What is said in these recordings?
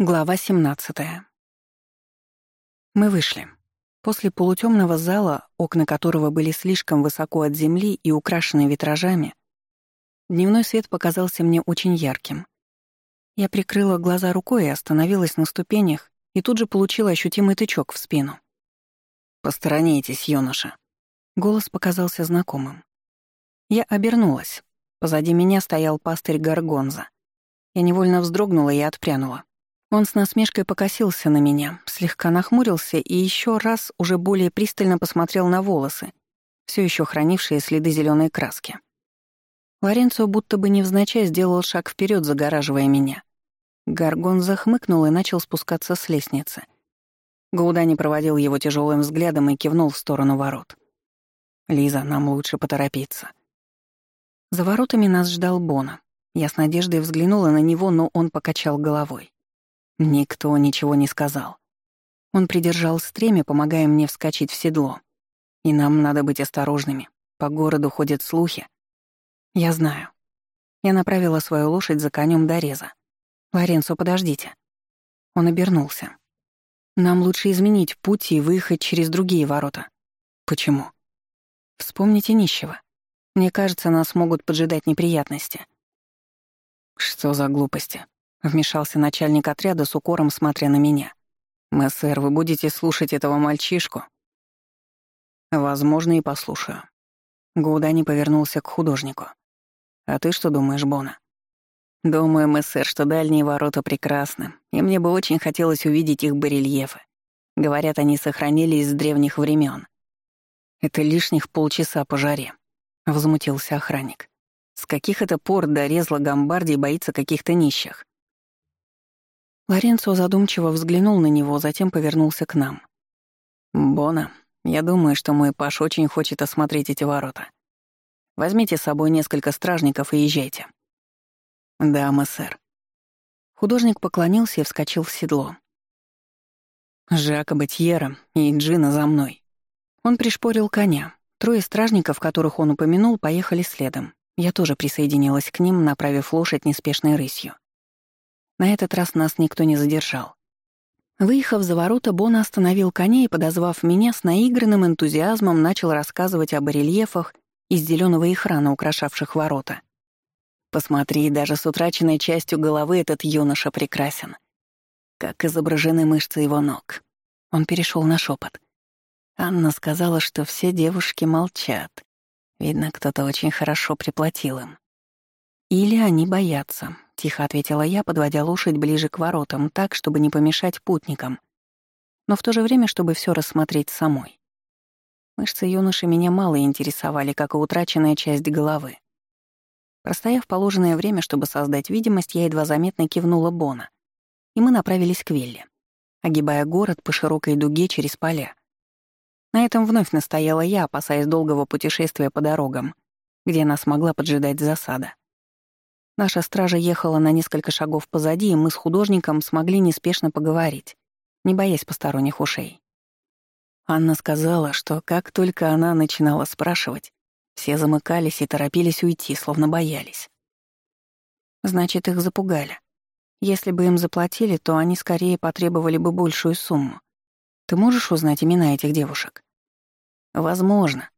Глава 17. Мы вышли. После полутемного зала, окна которого были слишком высоко от земли и украшены витражами, дневной свет показался мне очень ярким. Я прикрыла глаза рукой и остановилась на ступенях, и тут же получила ощутимый тычок в спину. «Посторонитесь, юноша». Голос показался знакомым. Я обернулась. Позади меня стоял пастырь Гаргонза. Я невольно вздрогнула и отпрянула. Он с насмешкой покосился на меня, слегка нахмурился и еще раз уже более пристально посмотрел на волосы, все еще хранившие следы зеленой краски. Лоренцо будто бы невзначай сделал шаг вперед, загораживая меня. Гаргон захмыкнул и начал спускаться с лестницы. Гаудани проводил его тяжелым взглядом и кивнул в сторону ворот. «Лиза, нам лучше поторопиться». За воротами нас ждал Бона. Я с надеждой взглянула на него, но он покачал головой. Никто ничего не сказал. Он придержал стремя, помогая мне вскочить в седло. И нам надо быть осторожными. По городу ходят слухи. Я знаю. Я направила свою лошадь за конем до реза. «Лоренцо, подождите». Он обернулся. «Нам лучше изменить путь и выехать через другие ворота». «Почему?» «Вспомните нищего. Мне кажется, нас могут поджидать неприятности». «Что за глупости?» Вмешался начальник отряда с укором, смотря на меня. «Мессер, вы будете слушать этого мальчишку?» «Возможно, и послушаю». Гудани повернулся к художнику. «А ты что думаешь, Бона?» «Думаю, мессер, что дальние ворота прекрасны, и мне бы очень хотелось увидеть их барельефы. Говорят, они сохранились с древних времен. «Это лишних полчаса по жаре», — возмутился охранник. «С каких это пор дорезла Гамбарди боится каких-то нищих?» Лоренцо задумчиво взглянул на него, затем повернулся к нам. «Бона, я думаю, что мой Паш очень хочет осмотреть эти ворота. Возьмите с собой несколько стражников и езжайте». «Да, сэр». Художник поклонился и вскочил в седло. «Жака Тьера и Джина за мной». Он пришпорил коня. Трое стражников, которых он упомянул, поехали следом. Я тоже присоединилась к ним, направив лошадь неспешной рысью. На этот раз нас никто не задержал. Выехав за ворота, Бона остановил коня и, подозвав меня, с наигранным энтузиазмом начал рассказывать о барельефах из зеленого ихрана, украшавших ворота. Посмотри, даже с утраченной частью головы этот юноша прекрасен. Как изображены мышцы его ног. Он перешел на шепот. Анна сказала, что все девушки молчат. Видно, кто-то очень хорошо приплатил им. Или они боятся, — тихо ответила я, подводя лошадь ближе к воротам, так, чтобы не помешать путникам, но в то же время, чтобы все рассмотреть самой. Мышцы юноши меня мало интересовали, как и утраченная часть головы. Простояв положенное время, чтобы создать видимость, я едва заметно кивнула Бона, и мы направились к Вилле, огибая город по широкой дуге через поля. На этом вновь настояла я, опасаясь долгого путешествия по дорогам, где нас могла поджидать засада. Наша стража ехала на несколько шагов позади, и мы с художником смогли неспешно поговорить, не боясь посторонних ушей. Анна сказала, что как только она начинала спрашивать, все замыкались и торопились уйти, словно боялись. Значит, их запугали. Если бы им заплатили, то они скорее потребовали бы большую сумму. Ты можешь узнать имена этих девушек? Возможно.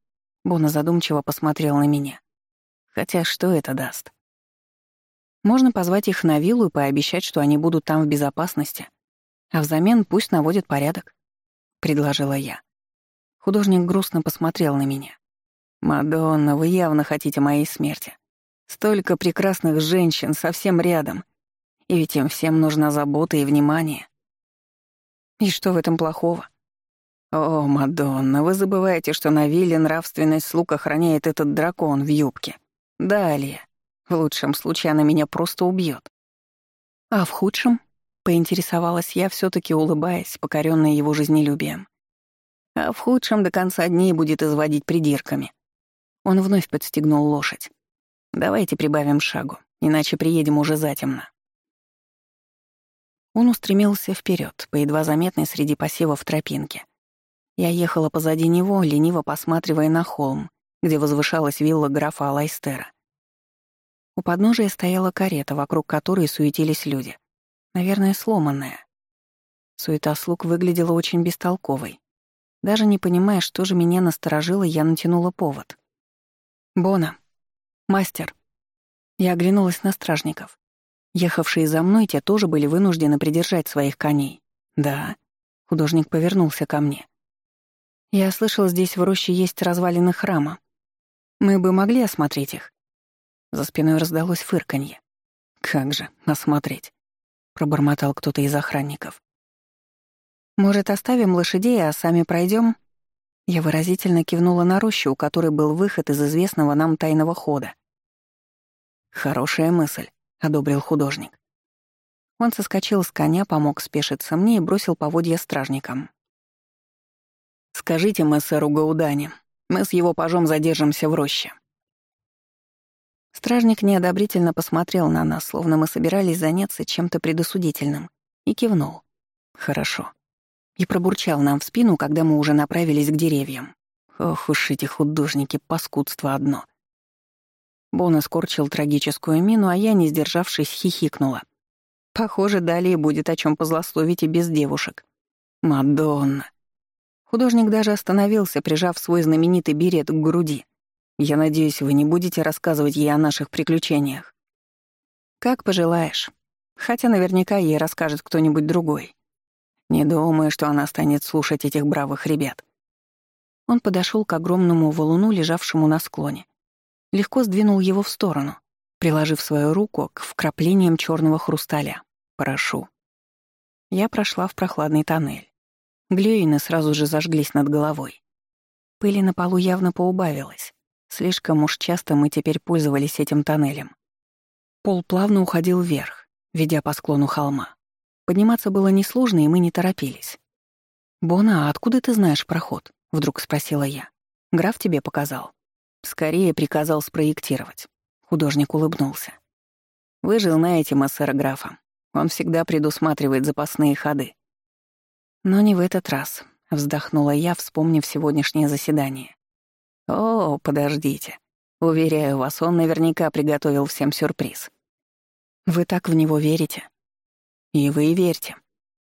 Бона задумчиво посмотрел на меня. Хотя что это даст? Можно позвать их на виллу и пообещать, что они будут там в безопасности. А взамен пусть наводят порядок», — предложила я. Художник грустно посмотрел на меня. «Мадонна, вы явно хотите моей смерти. Столько прекрасных женщин совсем рядом. И ведь им всем нужна забота и внимание». «И что в этом плохого?» «О, Мадонна, вы забываете, что на вилле нравственность слуг охраняет этот дракон в юбке. Далее. В лучшем случае она меня просто убьет. А в худшем? Поинтересовалась я, все таки улыбаясь, покоренная его жизнелюбием. А в худшем до конца дней будет изводить придирками. Он вновь подстегнул лошадь. «Давайте прибавим шагу, иначе приедем уже затемно». Он устремился вперед, по едва заметной среди посевов тропинке. Я ехала позади него, лениво посматривая на холм, где возвышалась вилла графа Алайстера. У подножия стояла карета, вокруг которой суетились люди. Наверное, сломанная. Суета слуг выглядела очень бестолковой. Даже не понимая, что же меня насторожило, я натянула повод. «Бона! Мастер!» Я оглянулась на стражников. Ехавшие за мной, те тоже были вынуждены придержать своих коней. «Да». Художник повернулся ко мне. «Я слышал, здесь в роще есть развалины храма. Мы бы могли осмотреть их?» За спиной раздалось фырканье. «Как же, осмотреть?» — пробормотал кто-то из охранников. «Может, оставим лошадей, а сами пройдем? Я выразительно кивнула на рощу, у которой был выход из известного нам тайного хода. «Хорошая мысль», — одобрил художник. Он соскочил с коня, помог спешиться мне и бросил поводья стражникам. «Скажите мессеру Гаудане, мы с его пажом задержимся в роще». Стражник неодобрительно посмотрел на нас, словно мы собирались заняться чем-то предосудительным, и кивнул. «Хорошо» и пробурчал нам в спину, когда мы уже направились к деревьям. Ох уж эти художники, паскудство одно. Бон скорчил трагическую мину, а я, не сдержавшись, хихикнула. Похоже, далее будет о чем позлословить и без девушек. Мадонна. Художник даже остановился, прижав свой знаменитый берет к груди. Я надеюсь, вы не будете рассказывать ей о наших приключениях. Как пожелаешь. Хотя наверняка ей расскажет кто-нибудь другой. Не думаю, что она станет слушать этих бравых ребят. Он подошел к огромному валуну, лежавшему на склоне. Легко сдвинул его в сторону, приложив свою руку к вкраплениям черного хрусталя. «Прошу». Я прошла в прохладный тоннель. Глюины сразу же зажглись над головой. Пыли на полу явно поубавилось. Слишком уж часто мы теперь пользовались этим тоннелем. Пол плавно уходил вверх, ведя по склону холма. Подниматься было несложно, и мы не торопились. «Бона, а откуда ты знаешь проход?» — вдруг спросила я. «Граф тебе показал?» «Скорее приказал спроектировать». Художник улыбнулся. «Вы же знаете массера графа. Он всегда предусматривает запасные ходы». «Но не в этот раз», — вздохнула я, вспомнив сегодняшнее заседание. «О, подождите. Уверяю вас, он наверняка приготовил всем сюрприз». «Вы так в него верите?» И вы верьте.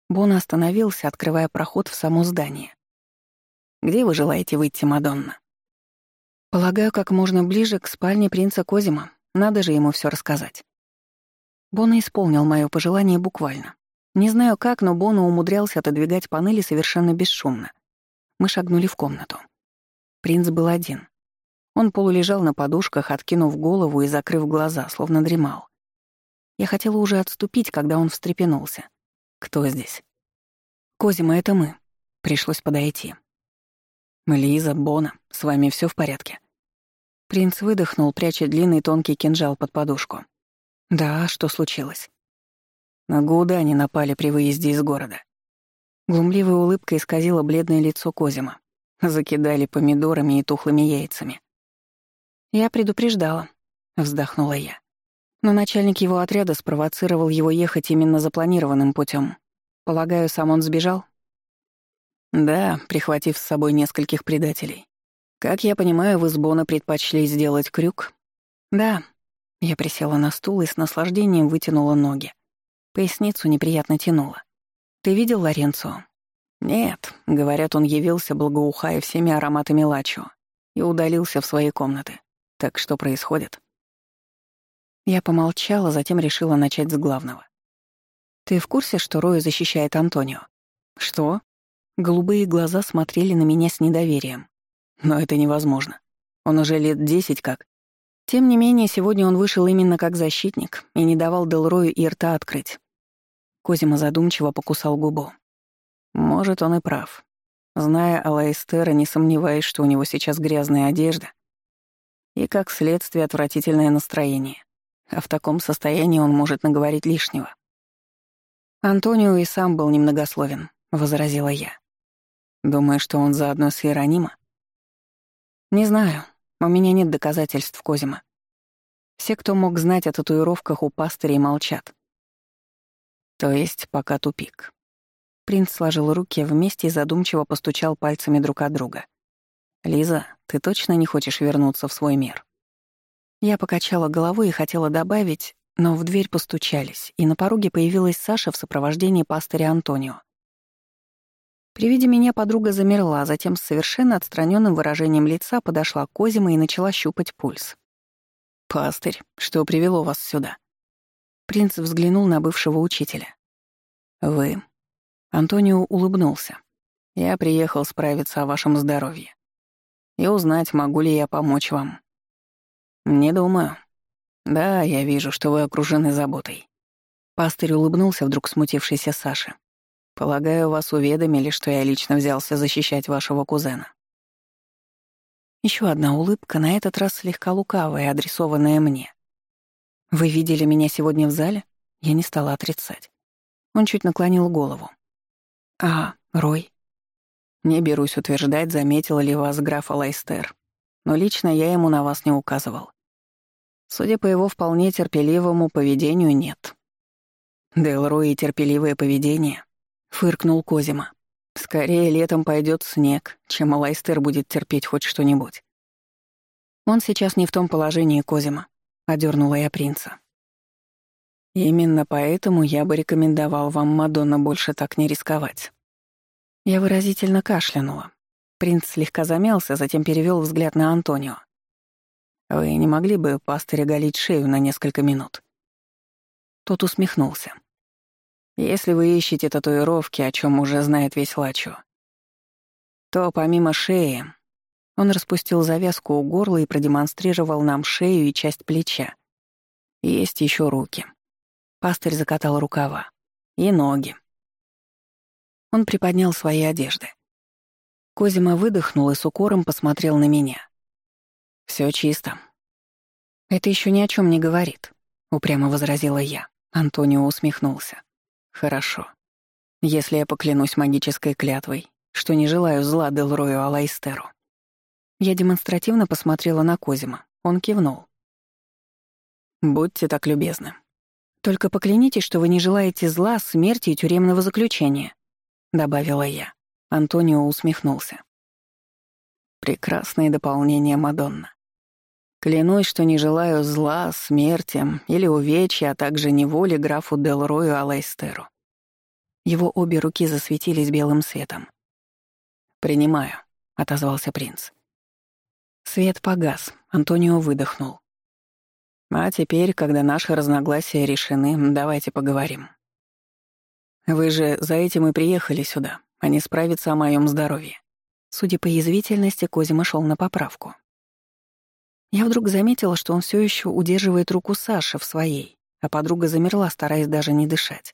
Бон остановился, открывая проход в само здание. «Где вы желаете выйти, Мадонна?» «Полагаю, как можно ближе к спальне принца Козима. Надо же ему все рассказать». Бона исполнил мое пожелание буквально. Не знаю как, но Бона умудрялся отодвигать панели совершенно бесшумно. Мы шагнули в комнату. Принц был один. Он полулежал на подушках, откинув голову и закрыв глаза, словно дремал. Я хотела уже отступить, когда он встрепенулся. «Кто здесь?» «Козима, это мы». Пришлось подойти. «Лиза, Бона, с вами все в порядке?» Принц выдохнул, пряча длинный тонкий кинжал под подушку. «Да, что случилось?» На Гуда они напали при выезде из города. Глумливая улыбка исказила бледное лицо Козима. Закидали помидорами и тухлыми яйцами. «Я предупреждала», — вздохнула я. Но начальник его отряда спровоцировал его ехать именно запланированным путем. Полагаю, сам он сбежал? Да, прихватив с собой нескольких предателей. Как я понимаю, вы с Бона предпочли сделать крюк? Да. Я присела на стул и с наслаждением вытянула ноги. Поясницу неприятно тянула. Ты видел Лоренцо? Нет, говорят, он явился, благоухая всеми ароматами лачо, и удалился в свои комнаты. Так что происходит? Я помолчала, затем решила начать с главного. «Ты в курсе, что Роя защищает Антонио?» «Что?» Голубые глаза смотрели на меня с недоверием. «Но это невозможно. Он уже лет десять как». Тем не менее, сегодня он вышел именно как защитник и не давал Делрою и рта открыть. Козима задумчиво покусал губу. Может, он и прав. Зная Алаэстера, не сомневаюсь, что у него сейчас грязная одежда и, как следствие, отвратительное настроение а в таком состоянии он может наговорить лишнего. Антонио и сам был немногословен, возразила я. Думаю, что он заодно с Иеронима? Не знаю, у меня нет доказательств Козима. Все, кто мог знать о татуировках у пастырей, молчат. То есть пока тупик. Принц сложил руки вместе и задумчиво постучал пальцами друг от друга. «Лиза, ты точно не хочешь вернуться в свой мир?» Я покачала головой и хотела добавить, но в дверь постучались, и на пороге появилась Саша в сопровождении пастыря Антонио. При виде меня подруга замерла, а затем с совершенно отстраненным выражением лица подошла к Козима и начала щупать пульс. «Пастырь, что привело вас сюда?» Принц взглянул на бывшего учителя. «Вы». Антонио улыбнулся. «Я приехал справиться о вашем здоровье. И узнать, могу ли я помочь вам». «Не думаю. Да, я вижу, что вы окружены заботой». Пастырь улыбнулся вдруг смутившейся Саше. Полагаю, вас уведомили, что я лично взялся защищать вашего кузена. Еще одна улыбка, на этот раз слегка лукавая, адресованная мне. «Вы видели меня сегодня в зале?» Я не стала отрицать. Он чуть наклонил голову. «А, Рой?» «Не берусь утверждать, заметил ли вас граф Алайстер, но лично я ему на вас не указывал. Судя по его вполне терпеливому поведению, нет». Дел Рой терпеливое поведение фыркнул Козима. Скорее летом пойдет снег, чем Алайстер будет терпеть хоть что-нибудь. Он сейчас не в том положении, Козима, одернула я принца. Именно поэтому я бы рекомендовал вам, Мадонна, больше так не рисковать. Я выразительно кашлянула. Принц слегка замялся, затем перевел взгляд на Антонио. «Вы не могли бы пастыря голить шею на несколько минут?» Тот усмехнулся. Если вы ищете татуировки, о чем уже знает весь Лачо, то помимо шеи он распустил завязку у горла и продемонстрировал нам шею и часть плеча. Есть еще руки. Пастырь закатал рукава. И ноги. Он приподнял свои одежды. Козима выдохнул и с укором посмотрел на меня. Все чисто. Это еще ни о чем не говорит, упрямо возразила я. Антонио усмехнулся. Хорошо. Если я поклянусь магической клятвой, что не желаю зла Делрою Алайстеру. Я демонстративно посмотрела на Козима. Он кивнул. «Будьте так любезны. Только поклянитесь, что вы не желаете зла, смерти и тюремного заключения», — добавила я. Антонио усмехнулся. Прекрасное дополнение Мадонна. Клянусь, что не желаю зла, смерти или увечья, а также неволи графу Делрою Алайстеру. Его обе руки засветились белым светом. «Принимаю», — отозвался принц. Свет погас, Антонио выдохнул. «А теперь, когда наши разногласия решены, давайте поговорим. Вы же за этим и приехали сюда, а не справиться о моем здоровье». Судя по язвительности, Козима шел на поправку. Я вдруг заметила, что он все еще удерживает руку Саши в своей, а подруга замерла, стараясь даже не дышать.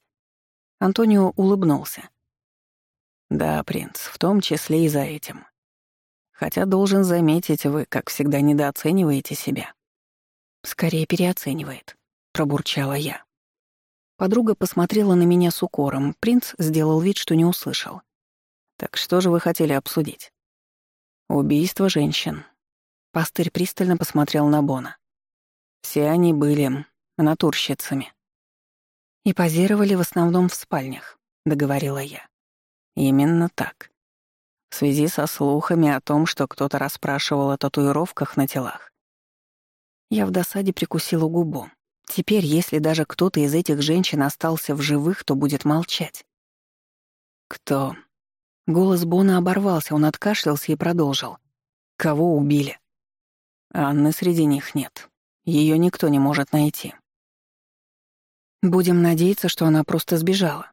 Антонио улыбнулся. «Да, принц, в том числе и за этим. Хотя, должен заметить, вы, как всегда, недооцениваете себя». «Скорее переоценивает», — пробурчала я. Подруга посмотрела на меня с укором, принц сделал вид, что не услышал. «Так что же вы хотели обсудить?» «Убийство женщин», Пастырь пристально посмотрел на Бона. Все они были натурщицами. И позировали в основном в спальнях, договорила я. Именно так. В связи со слухами о том, что кто-то расспрашивал о татуировках на телах. Я в досаде прикусила губу. Теперь, если даже кто-то из этих женщин остался в живых, то будет молчать. «Кто?» Голос Бона оборвался, он откашлялся и продолжил. «Кого убили?» Анны среди них нет. Ее никто не может найти. Будем надеяться, что она просто сбежала.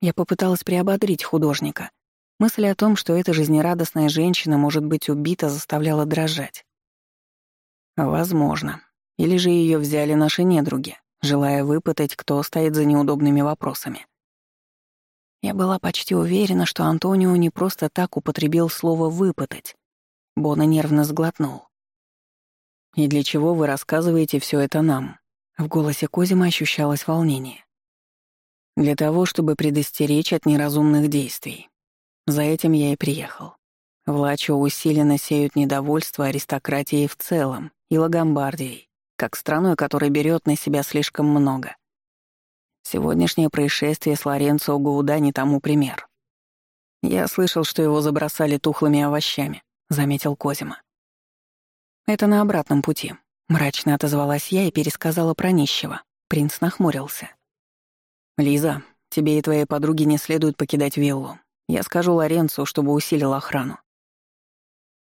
Я попыталась приободрить художника. Мысль о том, что эта жизнерадостная женщина может быть убита, заставляла дрожать. Возможно. Или же ее взяли наши недруги, желая выпытать, кто стоит за неудобными вопросами. Я была почти уверена, что Антонио не просто так употребил слово «выпытать». Бона нервно сглотнул. «И для чего вы рассказываете все это нам?» В голосе Козима ощущалось волнение. «Для того, чтобы предостеречь от неразумных действий. За этим я и приехал. В Лачо усиленно сеют недовольство аристократией в целом и Лагомбардией, как страной, которая берет на себя слишком много. Сегодняшнее происшествие с Лоренцо Гауда не тому пример. Я слышал, что его забросали тухлыми овощами, заметил Козима. «Это на обратном пути», — мрачно отозвалась я и пересказала про нищего. Принц нахмурился. «Лиза, тебе и твоей подруге не следует покидать виллу. Я скажу Лоренцу, чтобы усилил охрану».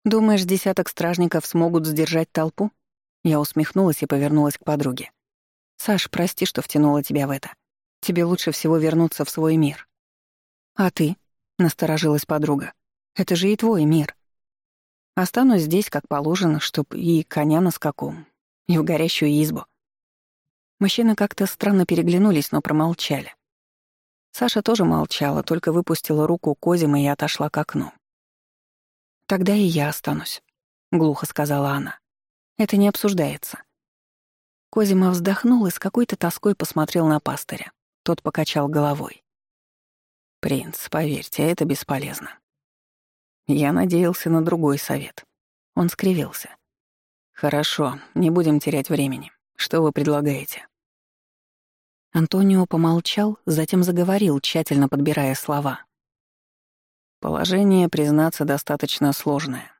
«Думаешь, десяток стражников смогут сдержать толпу?» Я усмехнулась и повернулась к подруге. «Саш, прости, что втянула тебя в это. Тебе лучше всего вернуться в свой мир». «А ты?» — насторожилась подруга. «Это же и твой мир». «Останусь здесь, как положено, чтоб и коня на скаку, и в горящую избу». Мужчины как-то странно переглянулись, но промолчали. Саша тоже молчала, только выпустила руку Козима и отошла к окну. «Тогда и я останусь», — глухо сказала она. «Это не обсуждается». Козима вздохнул и с какой-то тоской посмотрел на пастыря. Тот покачал головой. «Принц, поверьте, это бесполезно. Я надеялся на другой совет». Он скривился. «Хорошо, не будем терять времени. Что вы предлагаете?» Антонио помолчал, затем заговорил, тщательно подбирая слова. Положение, признаться, достаточно сложное.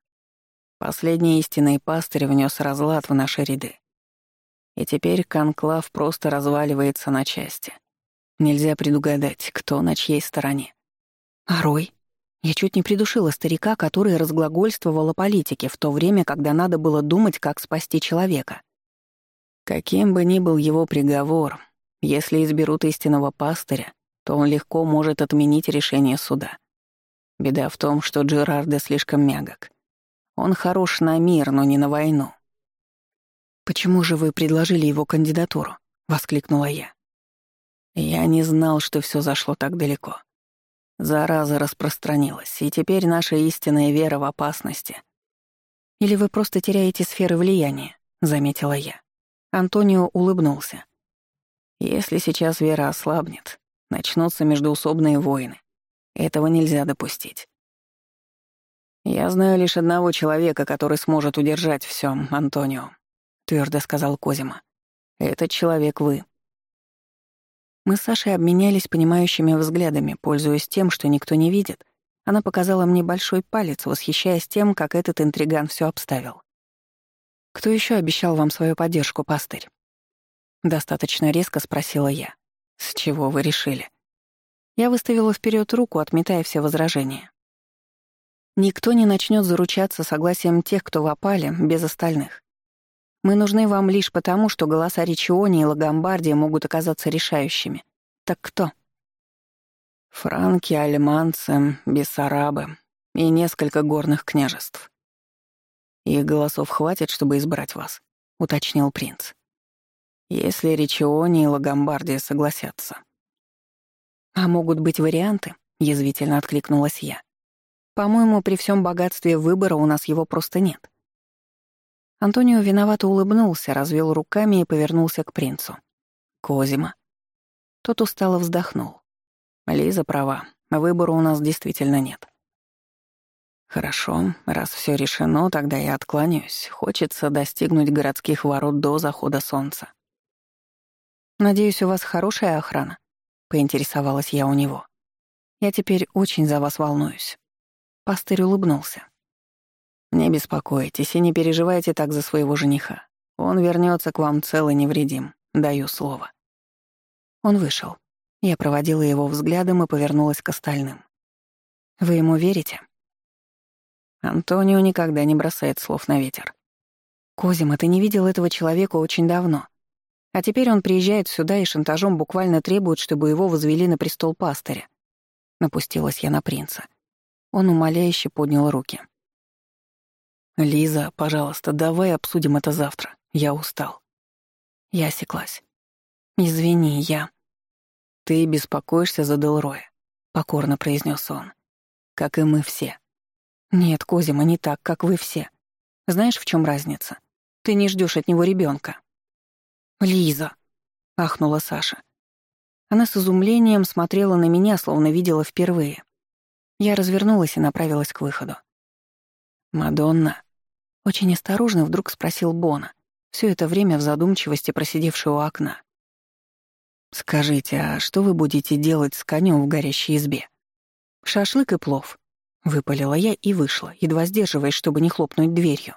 Последний истинный пастырь внес разлад в наши ряды. И теперь конклав просто разваливается на части. Нельзя предугадать, кто на чьей стороне. А Рой? Я чуть не придушила старика, который разглагольствовал о политике в то время, когда надо было думать, как спасти человека. Каким бы ни был его приговор, если изберут истинного пастыря, то он легко может отменить решение суда. Беда в том, что Джерарда слишком мягок. Он хорош на мир, но не на войну. «Почему же вы предложили его кандидатуру?» — воскликнула я. Я не знал, что все зашло так далеко. Зараза распространилась, и теперь наша истинная вера в опасности. «Или вы просто теряете сферы влияния», — заметила я. Антонио улыбнулся. Если сейчас вера ослабнет, начнутся междуусобные войны. Этого нельзя допустить. «Я знаю лишь одного человека, который сможет удержать все, Антонио», — твердо сказал Козима. «Этот человек вы». Мы с Сашей обменялись понимающими взглядами, пользуясь тем, что никто не видит. Она показала мне большой палец, восхищаясь тем, как этот интриган все обставил. «Кто еще обещал вам свою поддержку, пастырь?» Достаточно резко спросила я. «С чего вы решили?» Я выставила вперед руку, отметая все возражения. Никто не начнет заручаться согласием тех, кто в без остальных. Мы нужны вам лишь потому, что голоса Ричиони и Лагомбардия могут оказаться решающими. Так кто? Франки, альманцы, бессарабы и несколько горных княжеств. Их голосов хватит, чтобы избрать вас, уточнил принц если Ричиони и Лагомбардия согласятся. «А могут быть варианты?» — язвительно откликнулась я. «По-моему, при всем богатстве выбора у нас его просто нет». Антонио виновато улыбнулся, развел руками и повернулся к принцу. «Козима». Тот устало вздохнул. «Лиза права, выбора у нас действительно нет». «Хорошо, раз все решено, тогда я откланяюсь. Хочется достигнуть городских ворот до захода солнца». «Надеюсь, у вас хорошая охрана?» — поинтересовалась я у него. «Я теперь очень за вас волнуюсь». Пастырь улыбнулся. «Не беспокойтесь и не переживайте так за своего жениха. Он вернется к вам цел и невредим, даю слово». Он вышел. Я проводила его взглядом и повернулась к остальным. «Вы ему верите?» Антонио никогда не бросает слов на ветер. «Козима, ты не видел этого человека очень давно. А теперь он приезжает сюда и шантажом буквально требует, чтобы его возвели на престол пастыря. Напустилась я на принца. Он умоляюще поднял руки. «Лиза, пожалуйста, давай обсудим это завтра. Я устал». Я осеклась. «Извини, я...» «Ты беспокоишься за Делроя», — покорно произнес он. «Как и мы все». «Нет, Козима, не так, как вы все. Знаешь, в чем разница? Ты не ждешь от него ребенка. «Лиза!» — ахнула Саша. Она с изумлением смотрела на меня, словно видела впервые. Я развернулась и направилась к выходу. «Мадонна?» — очень осторожно вдруг спросил Бона, все это время в задумчивости просидевший у окна. «Скажите, а что вы будете делать с конем в горящей избе?» «Шашлык и плов», — выпалила я и вышла, едва сдерживаясь, чтобы не хлопнуть дверью.